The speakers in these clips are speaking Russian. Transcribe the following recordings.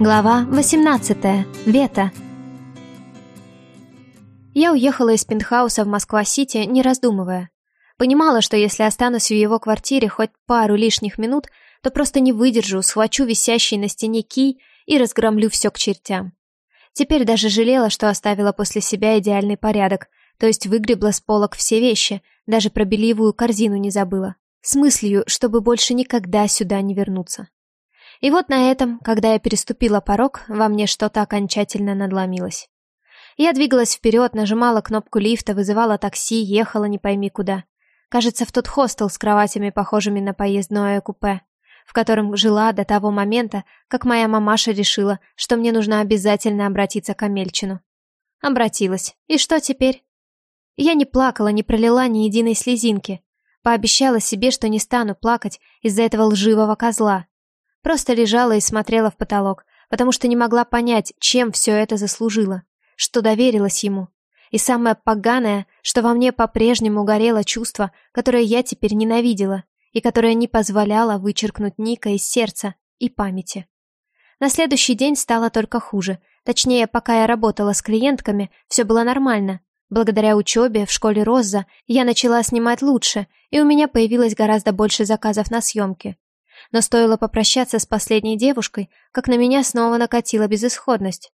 Глава 18. Вета. Я уехала из пентхауса в Москва-Сити, не раздумывая. Понимала, что если останусь в его квартире хоть пару лишних минут, то просто не выдержу, схвачу висящий на стене кий и разгромлю все к чертям. Теперь даже жалела, что оставила после себя идеальный порядок, то есть выгребла с полок все вещи, даже про бельевую корзину не забыла, с мыслью, чтобы больше никогда сюда не вернуться. И вот на этом, когда я переступила порог, во мне что-то окончательно надломилось. Я двигалась вперед, нажимала кнопку лифта, вызывала такси, ехала не пойми куда. Кажется, в тот хостел с кроватями, похожими на поездное купе, в котором жила до того момента, как моя мамаша решила, что мне нужно обязательно обратиться к Амельчину. Обратилась. И что теперь? Я не плакала, не пролила ни единой слезинки. Пообещала себе, что не стану плакать из-за этого лживого козла, Просто лежала и смотрела в потолок, потому что не могла понять, чем все это заслужило, что доверилась ему. И самое поганое, что во мне по-прежнему горело чувство, которое я теперь ненавидела, и которое не позволяло вычеркнуть Ника из сердца и памяти. На следующий день стало только хуже. Точнее, пока я работала с клиентками, все было нормально. Благодаря учебе в школе Роза я начала снимать лучше, и у меня появилось гораздо больше заказов на съемки. Но стоило попрощаться с последней девушкой, как на меня снова накатила безысходность.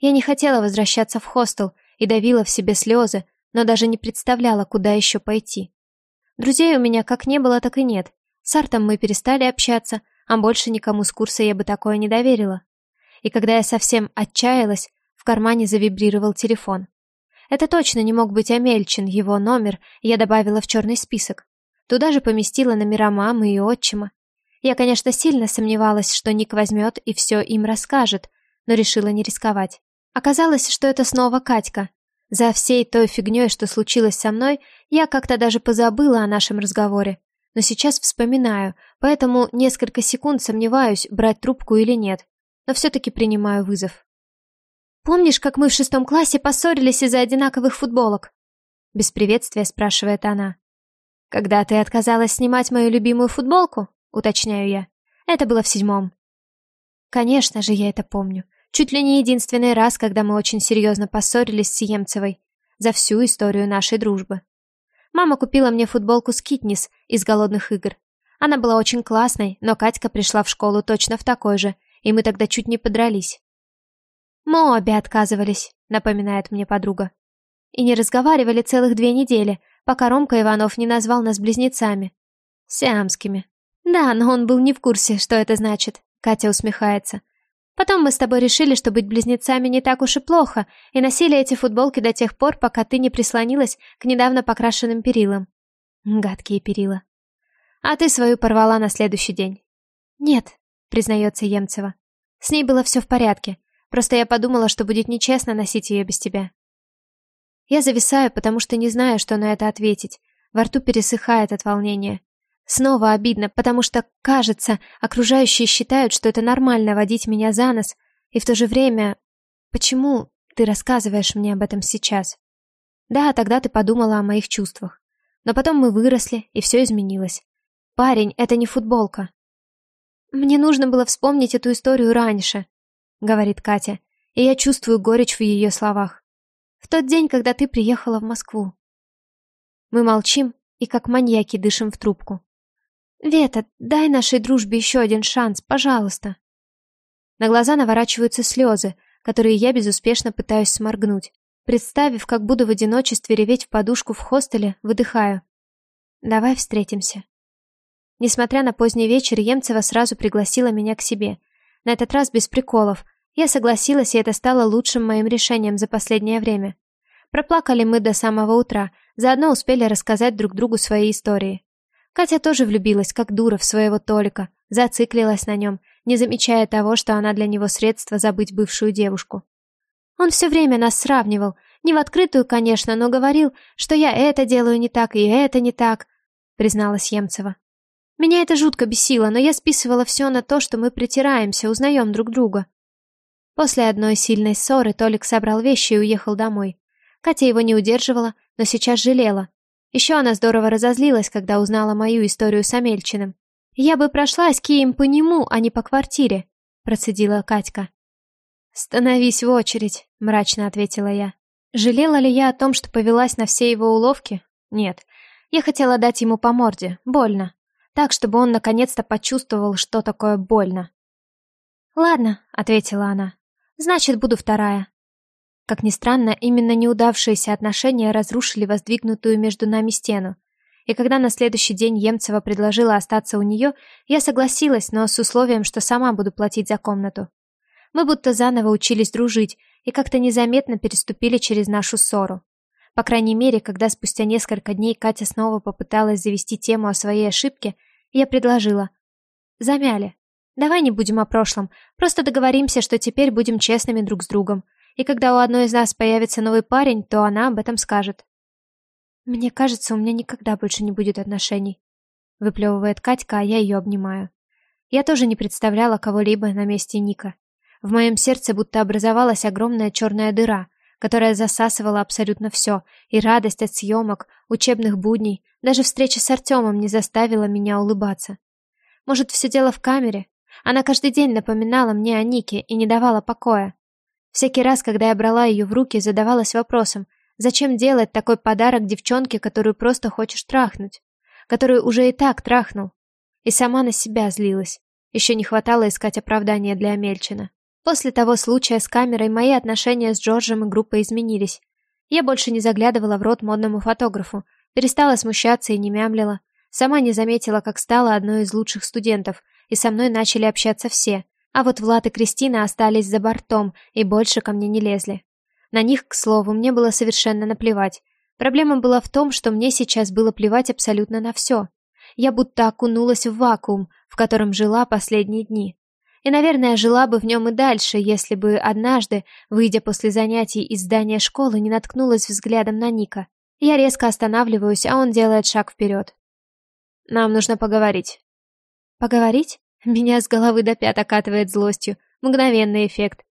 Я не хотела возвращаться в хостел и давила в себе слезы, но даже не представляла, куда еще пойти. Друзей у меня как не было, так и нет. С Артом мы перестали общаться, а больше никому с курса я бы такое не доверила. И когда я совсем отчаялась, в кармане завибрировал телефон. Это точно не мог быть Амельчин, его номер я добавила в черный список. Туда же поместила номера мамы и отчима. Я, конечно, сильно сомневалась, что Ник возьмет и все им расскажет, но решила не рисковать. Оказалось, что это снова Катька. За всей той фигней, что случилось со мной, я как-то даже позабыла о нашем разговоре. Но сейчас вспоминаю, поэтому несколько секунд сомневаюсь, брать трубку или нет. Но все-таки принимаю вызов. «Помнишь, как мы в шестом классе поссорились из-за одинаковых футболок?» Без приветствия спрашивает она. «Когда ты отказалась снимать мою любимую футболку?» Уточняю я. Это было в седьмом. Конечно же, я это помню. Чуть ли не единственный раз, когда мы очень серьезно поссорились с Емцевой за всю историю нашей дружбы. Мама купила мне футболку с Китнис из «Голодных игр». Она была очень классной, но Катька пришла в школу точно в такой же, и мы тогда чуть не подрались. «Мы обе отказывались», — напоминает мне подруга. И не разговаривали целых две недели, пока Ромка Иванов не назвал нас близнецами. Сиамскими. «Да, но он был не в курсе, что это значит», — Катя усмехается. «Потом мы с тобой решили, что быть близнецами не так уж и плохо, и носили эти футболки до тех пор, пока ты не прислонилась к недавно покрашенным перилам». Гадкие перила. «А ты свою порвала на следующий день». «Нет», — признается Емцева. «С ней было все в порядке, просто я подумала, что будет нечестно носить ее без тебя». Я зависаю, потому что не знаю, что на это ответить. Во рту пересыхает от волнения. Снова обидно, потому что, кажется, окружающие считают, что это нормально водить меня за нос, и в то же время... Почему ты рассказываешь мне об этом сейчас? Да, тогда ты подумала о моих чувствах. Но потом мы выросли, и все изменилось. Парень, это не футболка. Мне нужно было вспомнить эту историю раньше, говорит Катя, и я чувствую горечь в ее словах. В тот день, когда ты приехала в Москву. Мы молчим и как маньяки дышим в трубку. «Вета, дай нашей дружбе еще один шанс, пожалуйста!» На глаза наворачиваются слезы, которые я безуспешно пытаюсь сморгнуть. Представив, как буду в одиночестве реветь в подушку в хостеле, выдыхаю. «Давай встретимся». Несмотря на поздний вечер, Емцева сразу пригласила меня к себе. На этот раз без приколов. Я согласилась, и это стало лучшим моим решением за последнее время. Проплакали мы до самого утра, заодно успели рассказать друг другу свои истории. Катя тоже влюбилась, как дура, в своего Толика, зациклилась на нем, не замечая того, что она для него средство забыть бывшую девушку. Он все время нас сравнивал, не в открытую, конечно, но говорил, что я это делаю не так и это не так, призналась Емцева. Меня это жутко бесило, но я списывала все на то, что мы притираемся, узнаем друг друга. После одной сильной ссоры Толик собрал вещи и уехал домой. Катя его не удерживала, но сейчас жалела. Еще она здорово разозлилась, когда узнала мою историю с Амельчиным. «Я бы прошлась Кием по нему, а не по квартире», — процедила Катька. «Становись в очередь», — мрачно ответила я. Жалела ли я о том, что повелась на все его уловки? Нет. Я хотела дать ему по морде, больно. Так, чтобы он наконец-то почувствовал, что такое больно. «Ладно», — ответила она. «Значит, буду вторая». Как ни странно, именно неудавшиеся отношения разрушили воздвигнутую между нами стену. И когда на следующий день Емцева предложила остаться у нее, я согласилась, но с условием, что сама буду платить за комнату. Мы будто заново учились дружить и как-то незаметно переступили через нашу ссору. По крайней мере, когда спустя несколько дней Катя снова попыталась завести тему о своей ошибке, я предложила. «Замяли. Давай не будем о прошлом, просто договоримся, что теперь будем честными друг с другом и когда у одной из нас появится новый парень, то она об этом скажет. «Мне кажется, у меня никогда больше не будет отношений», — выплевывает Катька, а я ее обнимаю. Я тоже не представляла кого-либо на месте Ника. В моем сердце будто образовалась огромная черная дыра, которая засасывала абсолютно все, и радость от съемок, учебных будней, даже встреча с Артемом не заставила меня улыбаться. Может, все дело в камере? Она каждый день напоминала мне о Нике и не давала покоя. Всякий раз, когда я брала ее в руки, задавалась вопросом, зачем делать такой подарок девчонке, которую просто хочешь трахнуть, которую уже и так трахнул. И сама на себя злилась. Еще не хватало искать оправдания для Амельчина. После того случая с камерой мои отношения с Джорджем и группой изменились. Я больше не заглядывала в рот модному фотографу, перестала смущаться и не мямлила. Сама не заметила, как стала одной из лучших студентов, и со мной начали общаться все, а вот Влад и Кристина остались за бортом и больше ко мне не лезли. На них, к слову, мне было совершенно наплевать. Проблема была в том, что мне сейчас было плевать абсолютно на все. Я будто окунулась в вакуум, в котором жила последние дни. И, наверное, жила бы в нем и дальше, если бы однажды, выйдя после занятий из здания школы, не наткнулась взглядом на Ника. Я резко останавливаюсь, а он делает шаг вперед. «Нам нужно поговорить». «Поговорить?» Меня с головы до пят окатывает злостью. Мгновенный эффект.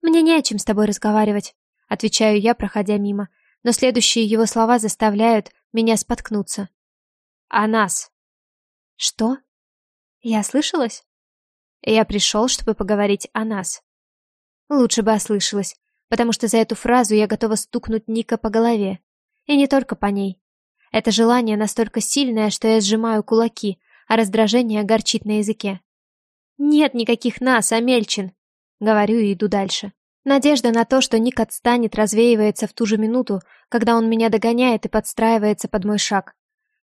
«Мне не о чем с тобой разговаривать», — отвечаю я, проходя мимо. Но следующие его слова заставляют меня споткнуться. «О нас». «Что?» «Я слышалась?» «Я пришел, чтобы поговорить о нас». Лучше бы ослышалась, потому что за эту фразу я готова стукнуть Ника по голове. И не только по ней. Это желание настолько сильное, что я сжимаю кулаки, а раздражение горчит на языке. «Нет никаких нас, Амельчин!» Говорю и иду дальше. Надежда на то, что Ник отстанет, развеивается в ту же минуту, когда он меня догоняет и подстраивается под мой шаг.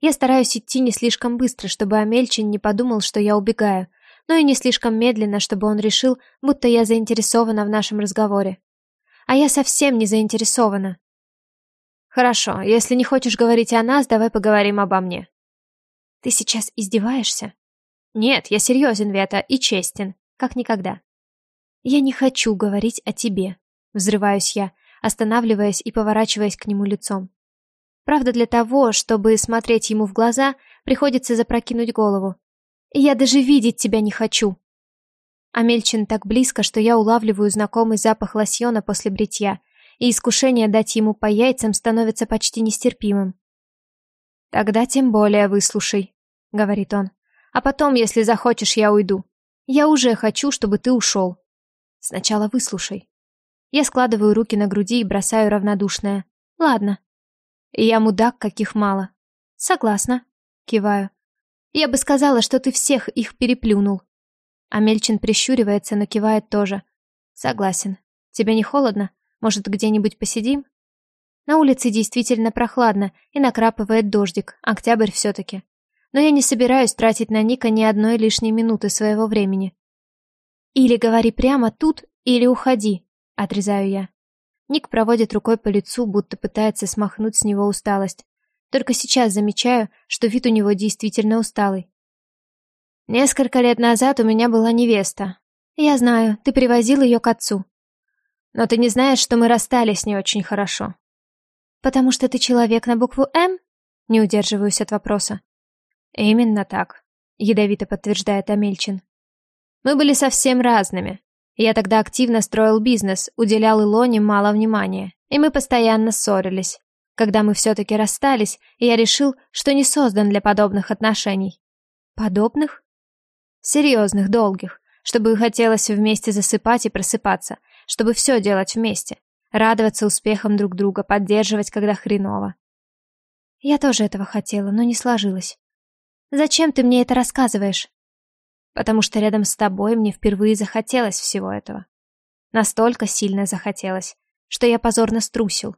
Я стараюсь идти не слишком быстро, чтобы Амельчин не подумал, что я убегаю, но и не слишком медленно, чтобы он решил, будто я заинтересована в нашем разговоре. А я совсем не заинтересована. Хорошо, если не хочешь говорить о нас, давай поговорим обо мне. Ты сейчас издеваешься? Нет, я серьезен, Вета, и честен, как никогда. Я не хочу говорить о тебе, взрываюсь я, останавливаясь и поворачиваясь к нему лицом. Правда, для того, чтобы смотреть ему в глаза, приходится запрокинуть голову. Я даже видеть тебя не хочу. Амельчин так близко, что я улавливаю знакомый запах лосьона после бритья, и искушение дать ему по яйцам становится почти нестерпимым. «Тогда тем более выслушай», — говорит он. «А потом, если захочешь, я уйду. Я уже хочу, чтобы ты ушел. Сначала выслушай». Я складываю руки на груди и бросаю равнодушное. «Ладно». «Я мудак, каких мало». «Согласна», — киваю. «Я бы сказала, что ты всех их переплюнул». Амельчин прищуривается, но кивает тоже. «Согласен. Тебе не холодно? Может, где-нибудь посидим?» На улице действительно прохладно и накрапывает дождик, октябрь все-таки. Но я не собираюсь тратить на Ника ни одной лишней минуты своего времени. Или говори прямо тут, или уходи, отрезаю я. Ник проводит рукой по лицу, будто пытается смахнуть с него усталость. Только сейчас замечаю, что вид у него действительно усталый. Несколько лет назад у меня была невеста. Я знаю, ты привозил ее к отцу. Но ты не знаешь, что мы расстались не очень хорошо. «Потому что ты человек на букву «М»?» Не удерживаюсь от вопроса. «Именно так», — ядовито подтверждает Амельчин. «Мы были совсем разными. Я тогда активно строил бизнес, уделял Илоне мало внимания, и мы постоянно ссорились. Когда мы все-таки расстались, я решил, что не создан для подобных отношений». «Подобных?» «Серьезных, долгих, чтобы хотелось вместе засыпать и просыпаться, чтобы все делать вместе. Радоваться успехам друг друга, поддерживать, когда хреново. Я тоже этого хотела, но не сложилось. Зачем ты мне это рассказываешь? Потому что рядом с тобой мне впервые захотелось всего этого. Настолько сильно захотелось, что я позорно струсил.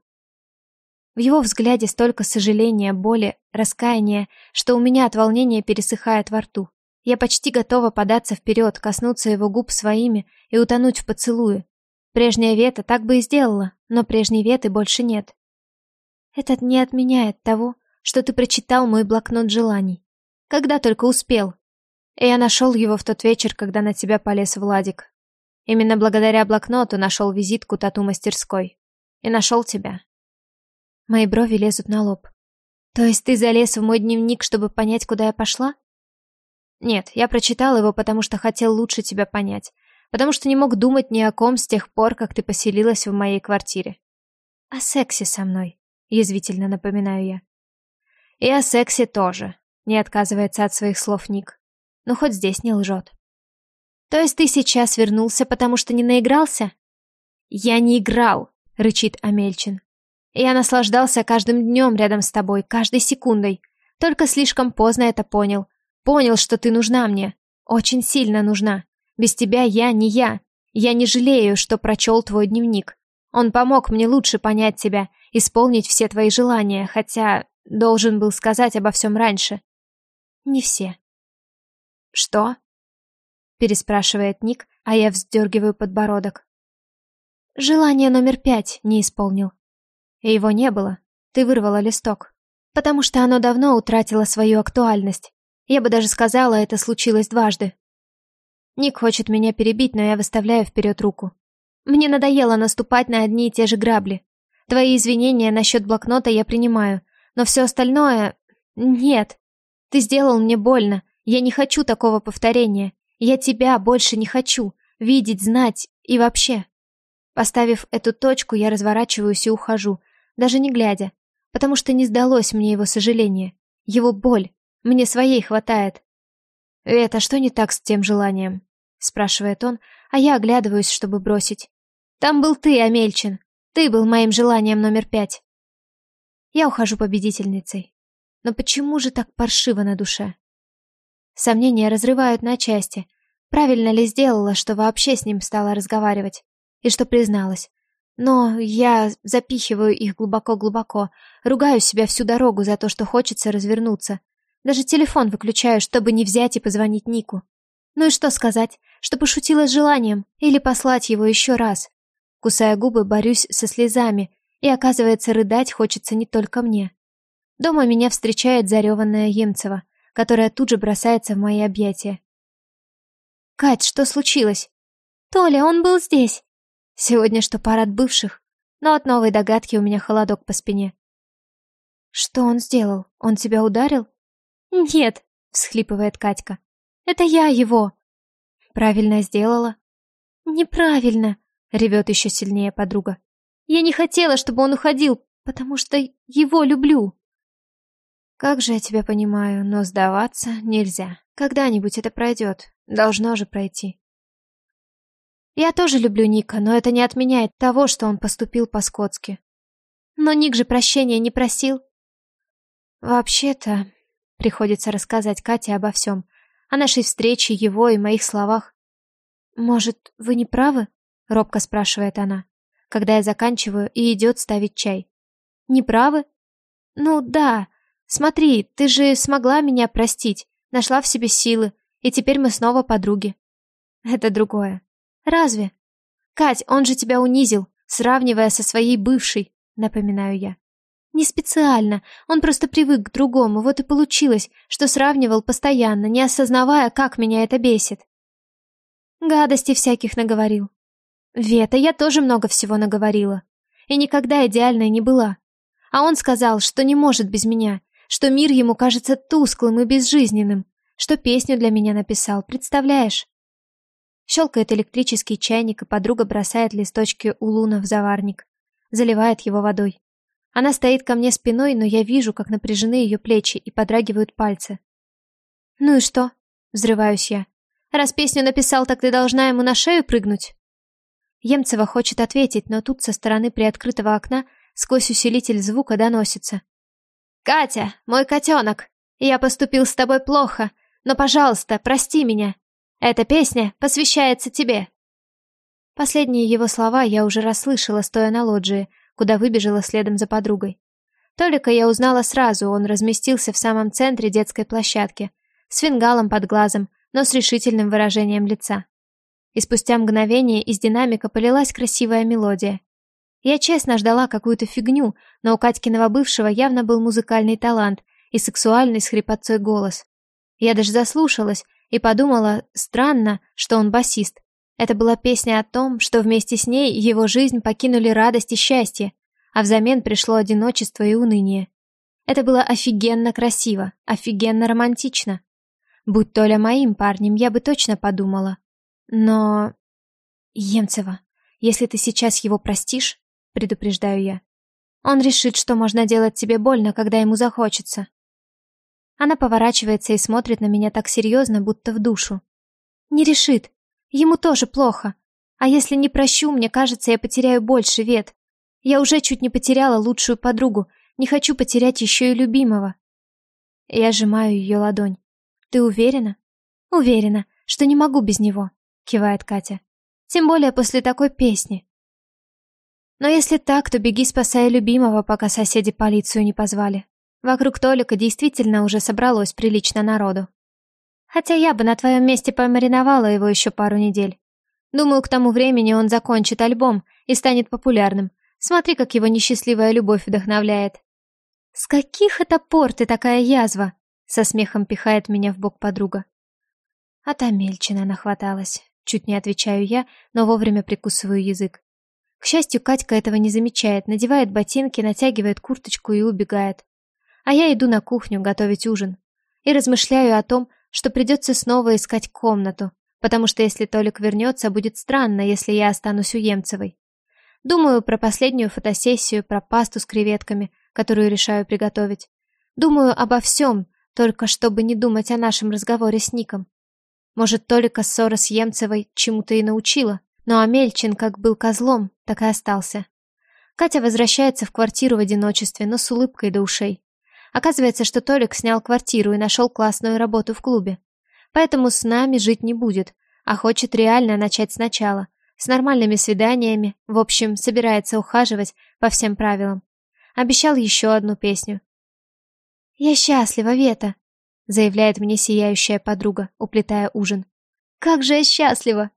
В его взгляде столько сожаления, боли, раскаяния, что у меня от волнения пересыхает во рту. Я почти готова податься вперед, коснуться его губ своими и утонуть в поцелуе. Прежняя Вета так бы и сделала, но прежней Веты больше нет. Этот не отменяет того, что ты прочитал мой блокнот желаний. Когда только успел. И я нашел его в тот вечер, когда на тебя полез Владик. Именно благодаря блокноту нашел визитку тату-мастерской. И нашел тебя. Мои брови лезут на лоб. То есть ты залез в мой дневник, чтобы понять, куда я пошла? Нет, я прочитал его, потому что хотел лучше тебя понять. Потому что не мог думать ни о ком с тех пор, как ты поселилась в моей квартире. О сексе со мной, язвительно напоминаю я. И о сексе тоже, не отказывается от своих слов Ник. Но хоть здесь не лжет. То есть ты сейчас вернулся, потому что не наигрался? Я не играл, рычит Амельчин. Я наслаждался каждым днем рядом с тобой, каждой секундой. Только слишком поздно это понял. Понял, что ты нужна мне. Очень сильно нужна. Без тебя я не я. Я не жалею, что прочел твой дневник. Он помог мне лучше понять тебя, исполнить все твои желания, хотя должен был сказать обо всем раньше. Не все. Что? Переспрашивает Ник, а я вздергиваю подбородок. Желание номер пять не исполнил. Его не было. Ты вырвала листок. Потому что оно давно утратило свою актуальность. Я бы даже сказала, это случилось дважды. Ник хочет меня перебить, но я выставляю вперед руку. Мне надоело наступать на одни и те же грабли. Твои извинения насчет блокнота я принимаю, но все остальное... Нет. Ты сделал мне больно. Я не хочу такого повторения. Я тебя больше не хочу. Видеть, знать и вообще. Поставив эту точку, я разворачиваюсь и ухожу, даже не глядя, потому что не сдалось мне его сожаление, его боль, мне своей хватает. Это что не так с тем желанием? Спрашивает он, а я оглядываюсь, чтобы бросить. Там был ты, Амельчин. Ты был моим желанием номер пять. Я ухожу победительницей. Но почему же так паршиво на душе? Сомнения разрывают на части. Правильно ли сделала, что вообще с ним стала разговаривать? И что призналась? Но я запихиваю их глубоко-глубоко, ругаю себя всю дорогу за то, что хочется развернуться, даже телефон выключаю, чтобы не взять и позвонить Нику. Ну и что сказать? Что пошутила с желанием? Или послать его еще раз? Кусая губы, борюсь со слезами, и оказывается, рыдать хочется не только мне. Дома меня встречает зареванная Емцева, которая тут же бросается в мои объятия. «Кать, что случилось?» «Толя, он был здесь!» Сегодня что парад бывших, но от новой догадки у меня холодок по спине. «Что он сделал? Он тебя ударил?» «Нет», — всхлипывает Катька. «Это я его». «Правильно сделала». «Неправильно», — ревет еще сильнее подруга. «Я не хотела, чтобы он уходил, потому что его люблю». «Как же я тебя понимаю, но сдаваться нельзя. Когда-нибудь это пройдет. Должно же пройти». «Я тоже люблю Ника, но это не отменяет того, что он поступил по-скотски». «Но Ник же прощения не просил». «Вообще-то, Приходится рассказать Кате обо всем. О нашей встрече, его и моих словах. «Может, вы не правы?» — робко спрашивает она, когда я заканчиваю и идет ставить чай. «Не правы?» «Ну да. Смотри, ты же смогла меня простить, нашла в себе силы, и теперь мы снова подруги». «Это другое». «Разве?» «Кать, он же тебя унизил, сравнивая со своей бывшей», — напоминаю я. Не специально, он просто привык к другому, вот и получилось, что сравнивал постоянно, не осознавая, как меня это бесит. Гадости всяких наговорил. Вета, я тоже много всего наговорила. И никогда идеальной не была. А он сказал, что не может без меня, что мир ему кажется тусклым и безжизненным, что песню для меня написал, представляешь? Щелкает электрический чайник, и подруга бросает листочки у Луна в заварник, заливает его водой. Она стоит ко мне спиной, но я вижу, как напряжены ее плечи и подрагивают пальцы. «Ну и что?» — взрываюсь я. «Раз песню написал, так ты должна ему на шею прыгнуть?» Емцева хочет ответить, но тут со стороны приоткрытого окна сквозь усилитель звука доносится. «Катя, мой котенок, я поступил с тобой плохо, но, пожалуйста, прости меня. Эта песня посвящается тебе». Последние его слова я уже расслышала, стоя на лоджии, куда выбежала следом за подругой. Толика я узнала сразу, он разместился в самом центре детской площадки, с фингалом под глазом, но с решительным выражением лица. И спустя мгновение из динамика полилась красивая мелодия. Я честно ждала какую-то фигню, но у Катькиного бывшего явно был музыкальный талант и сексуальный с хрипотцой голос. Я даже заслушалась и подумала, странно, что он басист. Это была песня о том, что вместе с ней его жизнь покинули радость и счастье, а взамен пришло одиночество и уныние. Это было офигенно красиво, офигенно романтично. Будь Толя моим парнем, я бы точно подумала. Но... Емцева, если ты сейчас его простишь, предупреждаю я, он решит, что можно делать тебе больно, когда ему захочется. Она поворачивается и смотрит на меня так серьезно, будто в душу. Не решит. Ему тоже плохо. А если не прощу, мне кажется, я потеряю больше вет. Я уже чуть не потеряла лучшую подругу, не хочу потерять еще и любимого. Я сжимаю ее ладонь. Ты уверена? Уверена, что не могу без него, кивает Катя. Тем более после такой песни. Но если так, то беги, спасая любимого, пока соседи полицию не позвали. Вокруг Толика действительно уже собралось прилично народу. Хотя я бы на твоем месте помариновала его еще пару недель. Думаю, к тому времени он закончит альбом и станет популярным, Смотри, как его несчастливая любовь вдохновляет. С каких это пор ты такая язва? Со смехом пихает меня в бок подруга. А та мельчина нахваталась. Чуть не отвечаю я, но вовремя прикусываю язык. К счастью, Катька этого не замечает, надевает ботинки, натягивает курточку и убегает. А я иду на кухню готовить ужин. И размышляю о том, что придется снова искать комнату, потому что если Толик вернется, будет странно, если я останусь у Емцевой. Думаю про последнюю фотосессию, про пасту с креветками, которую решаю приготовить. Думаю обо всем, только чтобы не думать о нашем разговоре с Ником. Может, только ссора с Емцевой чему-то и научила, но Амельчин как был козлом, так и остался. Катя возвращается в квартиру в одиночестве, но с улыбкой до ушей. Оказывается, что Толик снял квартиру и нашел классную работу в клубе. Поэтому с нами жить не будет, а хочет реально начать сначала – с нормальными свиданиями, в общем, собирается ухаживать по всем правилам. Обещал еще одну песню. «Я счастлива, Вета», — заявляет мне сияющая подруга, уплетая ужин. «Как же я счастлива!»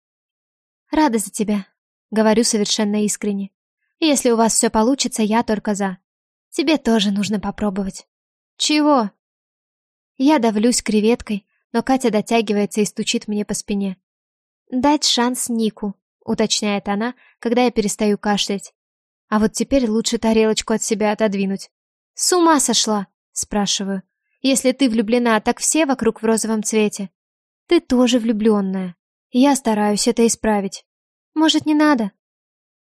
«Рада за тебя», — говорю совершенно искренне. «Если у вас все получится, я только за. Тебе тоже нужно попробовать». «Чего?» Я давлюсь креветкой, но Катя дотягивается и стучит мне по спине. «Дать шанс Нику», уточняет она, когда я перестаю кашлять. А вот теперь лучше тарелочку от себя отодвинуть. С ума сошла, спрашиваю. Если ты влюблена, так все вокруг в розовом цвете. Ты тоже влюбленная. Я стараюсь это исправить. Может, не надо?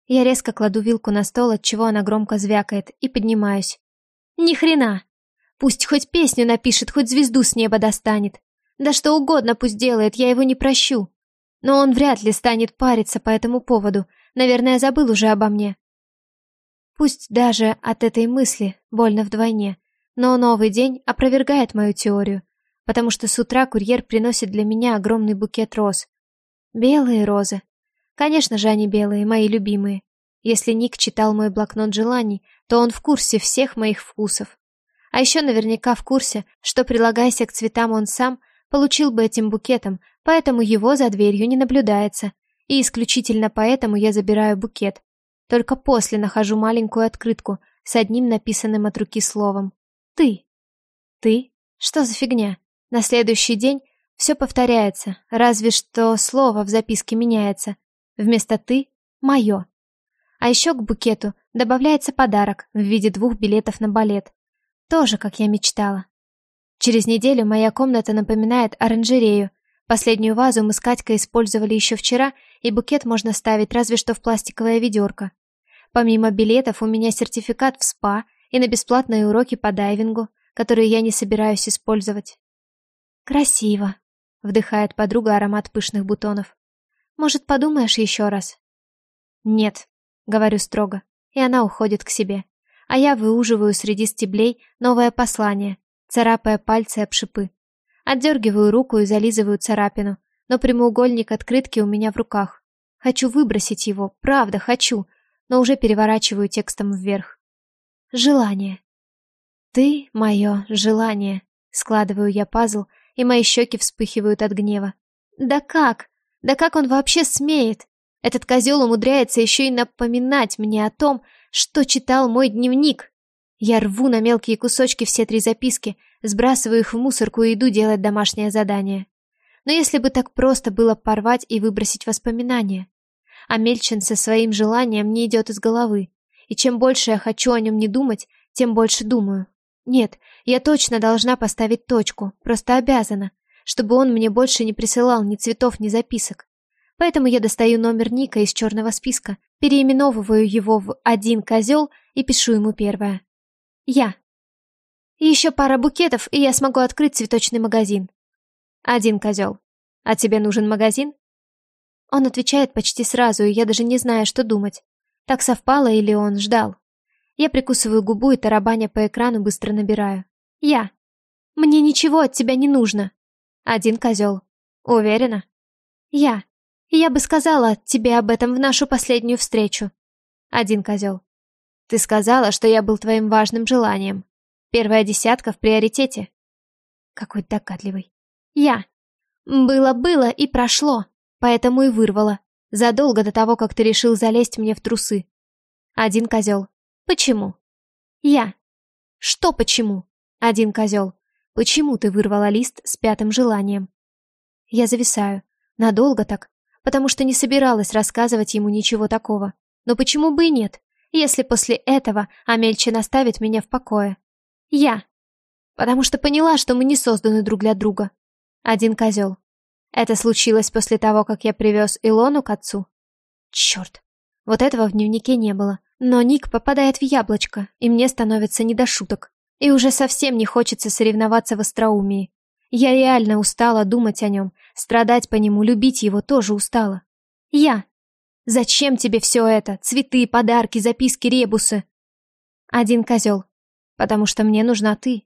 Я резко кладу вилку на стол, от чего она громко звякает, и поднимаюсь. Ни хрена. Пусть хоть песню напишет, хоть звезду с неба достанет. Да что угодно пусть делает, я его не прощу. Но он вряд ли станет париться по этому поводу. Наверное, забыл уже обо мне. Пусть даже от этой мысли больно вдвойне, но новый день опровергает мою теорию, потому что с утра курьер приносит для меня огромный букет роз. Белые розы. Конечно же, они белые, мои любимые. Если Ник читал мой блокнот желаний, то он в курсе всех моих вкусов. А еще наверняка в курсе, что, прилагаясь к цветам он сам, получил бы этим букетом, поэтому его за дверью не наблюдается, и исключительно поэтому я забираю букет. Только после нахожу маленькую открытку с одним написанным от руки словом. «Ты». «Ты»? Что за фигня? На следующий день все повторяется, разве что слово в записке меняется. Вместо «ты» — «моё». А еще к букету добавляется подарок в виде двух билетов на балет. Тоже, как я мечтала. Через неделю моя комната напоминает оранжерею, Последнюю вазу мы с Катькой использовали еще вчера, и букет можно ставить разве что в пластиковое ведерко. Помимо билетов у меня сертификат в СПА и на бесплатные уроки по дайвингу, которые я не собираюсь использовать. «Красиво», — вдыхает подруга аромат пышных бутонов. «Может, подумаешь еще раз?» «Нет», — говорю строго, и она уходит к себе. А я выуживаю среди стеблей новое послание, царапая пальцы об шипы. Отдергиваю руку и зализываю царапину, но прямоугольник открытки у меня в руках. Хочу выбросить его, правда, хочу, но уже переворачиваю текстом вверх. Желание. Ты — мое желание. Складываю я пазл, и мои щеки вспыхивают от гнева. Да как? Да как он вообще смеет? Этот козел умудряется еще и напоминать мне о том, что читал мой дневник. Я рву на мелкие кусочки все три записки, сбрасываю их в мусорку и иду делать домашнее задание. Но если бы так просто было порвать и выбросить воспоминания. А Мельчин со своим желанием не идет из головы. И чем больше я хочу о нем не думать, тем больше думаю. Нет, я точно должна поставить точку, просто обязана, чтобы он мне больше не присылал ни цветов, ни записок. Поэтому я достаю номер Ника из черного списка, переименовываю его в «один козел» и пишу ему первое. Я. еще пара букетов, и я смогу открыть цветочный магазин. Один козел. А тебе нужен магазин? Он отвечает почти сразу, и я даже не знаю, что думать. Так совпало или он ждал? Я прикусываю губу и тарабаня по экрану быстро набираю. Я. Мне ничего от тебя не нужно. Один козел. Уверена? Я. Я бы сказала тебе об этом в нашу последнюю встречу. Один козел. Ты сказала, что я был твоим важным желанием. Первая десятка в приоритете. Какой догадливый. Я. Было-было и прошло, поэтому и вырвала. Задолго до того, как ты решил залезть мне в трусы. Один козел. Почему? Я. Что почему? Один козел. Почему ты вырвала лист с пятым желанием? Я зависаю. Надолго так, потому что не собиралась рассказывать ему ничего такого. Но почему бы и нет, если после этого Амельчин оставит меня в покое? Я. Потому что поняла, что мы не созданы друг для друга. Один козел. Это случилось после того, как я привез Илону к отцу? Черт. Вот этого в дневнике не было. Но Ник попадает в яблочко, и мне становится не до шуток. И уже совсем не хочется соревноваться в остроумии. Я реально устала думать о нем, страдать по нему, любить его тоже устала. Я. Зачем тебе все это? Цветы, подарки, записки, ребусы. Один козел. Потому что мне нужна ты.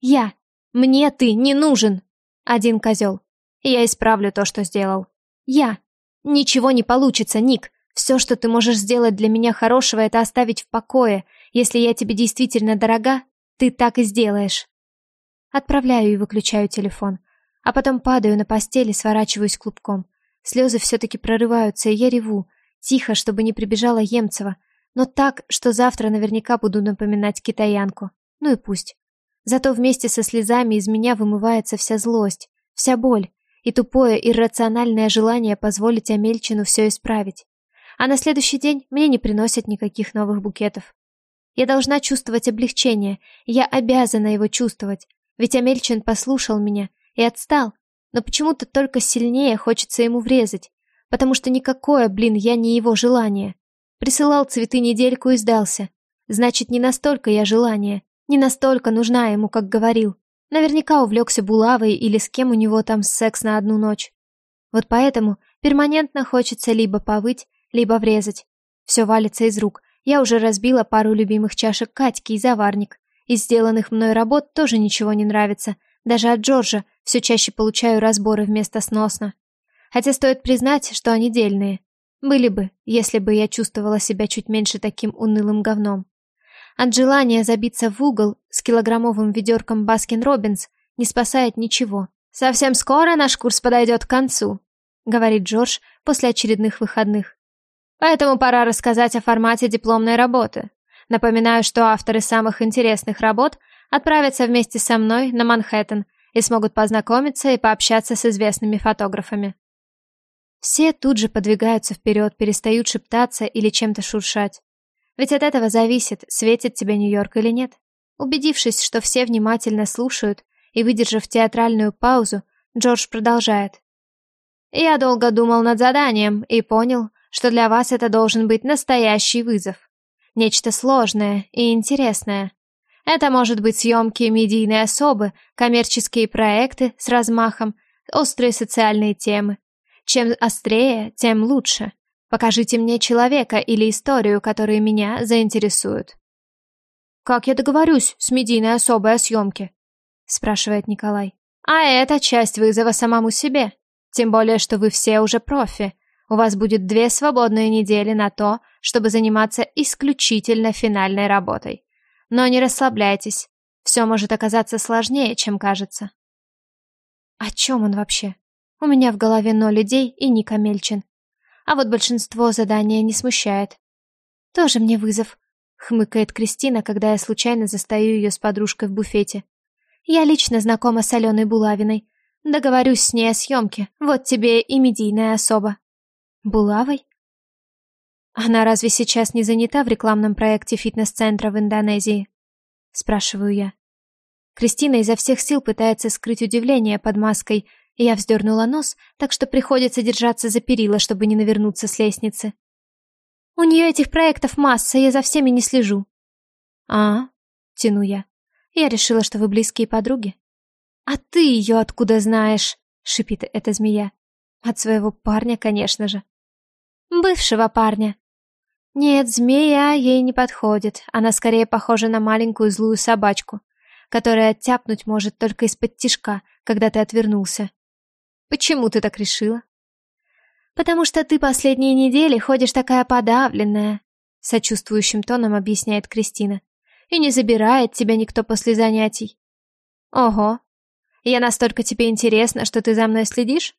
Я. Мне ты не нужен. Один козел. Я исправлю то, что сделал. Я. Ничего не получится, Ник. Все, что ты можешь сделать для меня хорошего, это оставить в покое. Если я тебе действительно дорога, ты так и сделаешь. Отправляю и выключаю телефон. А потом падаю на постель и сворачиваюсь клубком. Слезы все-таки прорываются, и я реву. Тихо, чтобы не прибежала Емцева. Но так, что завтра наверняка буду напоминать китаянку. Ну и пусть. Зато вместе со слезами из меня вымывается вся злость, вся боль и тупое иррациональное желание позволить Амельчину все исправить. А на следующий день мне не приносят никаких новых букетов. Я должна чувствовать облегчение, я обязана его чувствовать, ведь Амельчин послушал меня и отстал, но почему-то только сильнее хочется ему врезать, потому что никакое, блин, я не его желание. Присылал цветы недельку и сдался. Значит, не настолько я желание, не настолько нужна ему, как говорил. Наверняка увлекся булавой или с кем у него там секс на одну ночь. Вот поэтому перманентно хочется либо повыть, либо врезать. Все валится из рук. Я уже разбила пару любимых чашек Катьки и заварник. Из сделанных мной работ тоже ничего не нравится. Даже от Джорджа все чаще получаю разборы вместо сносно. Хотя стоит признать, что они дельные. Были бы, если бы я чувствовала себя чуть меньше таким унылым говном. От желания забиться в угол с килограммовым ведерком Baskin Robbins не спасает ничего. «Совсем скоро наш курс подойдет к концу», — говорит Джордж после очередных выходных. «Поэтому пора рассказать о формате дипломной работы. Напоминаю, что авторы самых интересных работ отправятся вместе со мной на Манхэттен и смогут познакомиться и пообщаться с известными фотографами». Все тут же подвигаются вперед, перестают шептаться или чем-то шуршать. Ведь от этого зависит, светит тебе Нью-Йорк или нет. Убедившись, что все внимательно слушают, и выдержав театральную паузу, Джордж продолжает. «Я долго думал над заданием и понял, что для вас это должен быть настоящий вызов. Нечто сложное и интересное. Это может быть съемки медийной особы, коммерческие проекты с размахом, острые социальные темы. Чем острее, тем лучше. Покажите мне человека или историю, которые меня заинтересуют. «Как я договорюсь с медийной особой о съемке?» спрашивает Николай. «А это часть вызова самому себе. Тем более, что вы все уже профи. У вас будет две свободные недели на то, чтобы заниматься исключительно финальной работой. Но не расслабляйтесь. Все может оказаться сложнее, чем кажется». О чем он вообще? У меня в голове ноль идей и Ника Мельчин. А вот большинство задания не смущает. Тоже мне вызов. Хмыкает Кристина, когда я случайно застаю ее с подружкой в буфете. Я лично знакома с Аленой Булавиной. Договорюсь с ней о съемке. Вот тебе и медийная особа. Булавой? Она разве сейчас не занята в рекламном проекте фитнес-центра в Индонезии? Спрашиваю я. Кристина изо всех сил пытается скрыть удивление под маской, и я вздернула нос, так что приходится держаться за перила, чтобы не навернуться с лестницы. У нее этих проектов масса, я за всеми не слежу. А, тяну я. Я решила, что вы близкие подруги. А ты ее откуда знаешь? Шипит эта змея. От своего парня, конечно же. Бывшего парня. Нет, змея ей не подходит. Она скорее похожа на маленькую злую собачку которая оттяпнуть может только из-под тишка, когда ты отвернулся. Почему ты так решила? Потому что ты последние недели ходишь такая подавленная, сочувствующим тоном объясняет Кристина. И не забирает тебя никто после занятий. Ого. Я настолько тебе интересна, что ты за мной следишь?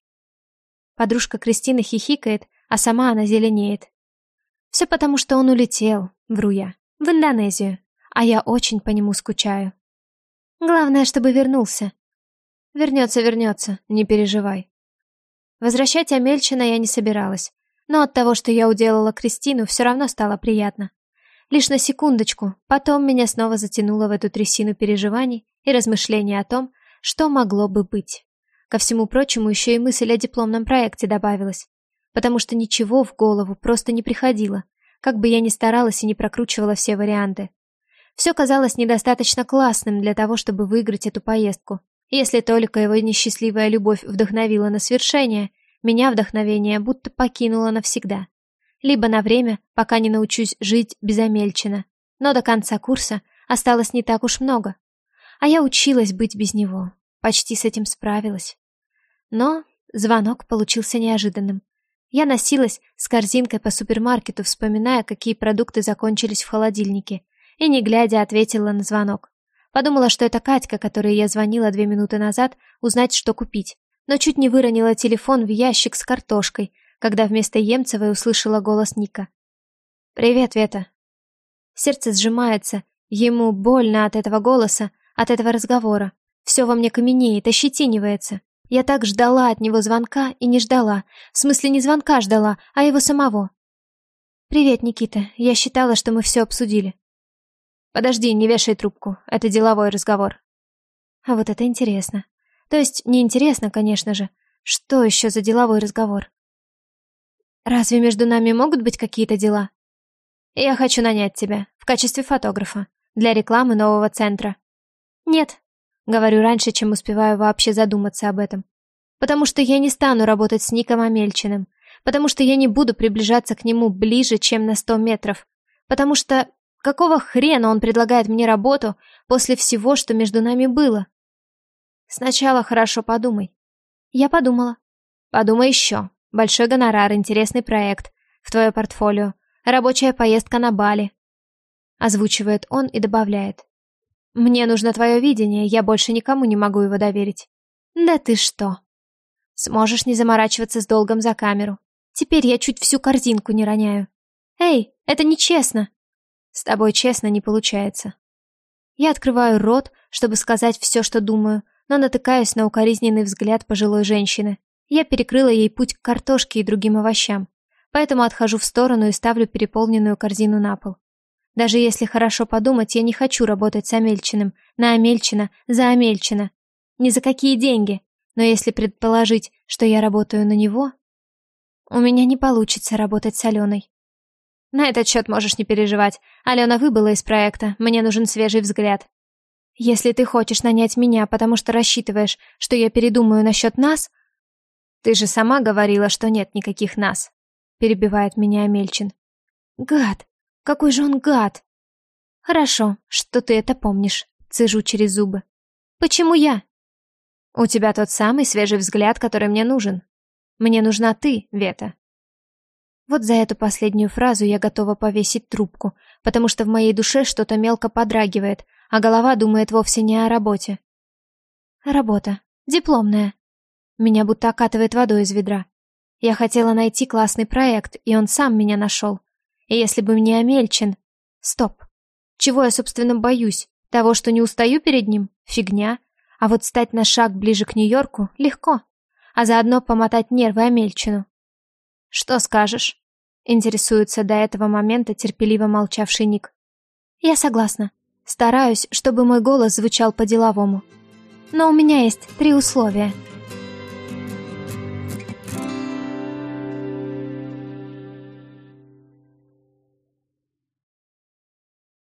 Подружка Кристины хихикает, а сама она зеленеет. Все потому, что он улетел, вру я, в Индонезию, а я очень по нему скучаю. Главное, чтобы вернулся. Вернется, вернется, не переживай. Возвращать Амельчина я не собиралась, но от того, что я уделала Кристину, все равно стало приятно. Лишь на секундочку, потом меня снова затянуло в эту трясину переживаний и размышлений о том, что могло бы быть. Ко всему прочему, еще и мысль о дипломном проекте добавилась, потому что ничего в голову просто не приходило, как бы я ни старалась и не прокручивала все варианты. Все казалось недостаточно классным для того, чтобы выиграть эту поездку. Если только его несчастливая любовь вдохновила на свершение, меня вдохновение будто покинуло навсегда. Либо на время, пока не научусь жить безомельченно. Но до конца курса осталось не так уж много. А я училась быть без него. Почти с этим справилась. Но звонок получился неожиданным. Я носилась с корзинкой по супермаркету, вспоминая, какие продукты закончились в холодильнике, и, не глядя, ответила на звонок. Подумала, что это Катька, которой я звонила две минуты назад, узнать, что купить. Но чуть не выронила телефон в ящик с картошкой, когда вместо Емцевой услышала голос Ника. «Привет, Вета». Сердце сжимается, ему больно от этого голоса, от этого разговора. Все во мне каменеет, ощетинивается. Я так ждала от него звонка и не ждала. В смысле, не звонка ждала, а его самого. «Привет, Никита. Я считала, что мы все обсудили». Подожди, не вешай трубку. Это деловой разговор. А вот это интересно. То есть, не интересно, конечно же. Что еще за деловой разговор? Разве между нами могут быть какие-то дела? Я хочу нанять тебя в качестве фотографа для рекламы нового центра. Нет, говорю раньше, чем успеваю вообще задуматься об этом. Потому что я не стану работать с Ником Амельчиным. Потому что я не буду приближаться к нему ближе, чем на сто метров. Потому что Какого хрена он предлагает мне работу после всего, что между нами было? Сначала хорошо подумай. Я подумала. Подумай еще. Большой гонорар, интересный проект в твое портфолио, рабочая поездка на Бали. Озвучивает он и добавляет. Мне нужно твое видение, я больше никому не могу его доверить. Да ты что? Сможешь не заморачиваться с долгом за камеру. Теперь я чуть всю корзинку не роняю. Эй, это нечестно. С тобой честно не получается. Я открываю рот, чтобы сказать все, что думаю, но натыкаюсь на укоризненный взгляд пожилой женщины. Я перекрыла ей путь к картошке и другим овощам, поэтому отхожу в сторону и ставлю переполненную корзину на пол. Даже если хорошо подумать, я не хочу работать с Амельчиным, на Амельчина, за Амельчина. Ни за какие деньги. Но если предположить, что я работаю на него, у меня не получится работать с Аленой. На этот счет можешь не переживать. Алена выбыла из проекта, мне нужен свежий взгляд. Если ты хочешь нанять меня, потому что рассчитываешь, что я передумаю насчет нас... Ты же сама говорила, что нет никаких нас. перебивает меня Амельчин. Гад! Какой же он гад! Хорошо, что ты это помнишь, цежу через зубы. Почему я? У тебя тот самый свежий взгляд, который мне нужен. Мне нужна ты, Вета. Вот за эту последнюю фразу я готова повесить трубку, потому что в моей душе что-то мелко подрагивает, а голова думает вовсе не о работе. Работа. Дипломная. Меня будто окатывает водой из ведра. Я хотела найти классный проект, и он сам меня нашел. И если бы мне Амельчин... Стоп. Чего я, собственно, боюсь? Того, что не устаю перед ним? Фигня. А вот стать на шаг ближе к Нью-Йорку легко. А заодно помотать нервы Амельчину. Что скажешь? Интересуется до этого момента терпеливо молчавший Ник. Я согласна. Стараюсь, чтобы мой голос звучал по-деловому. Но у меня есть три условия.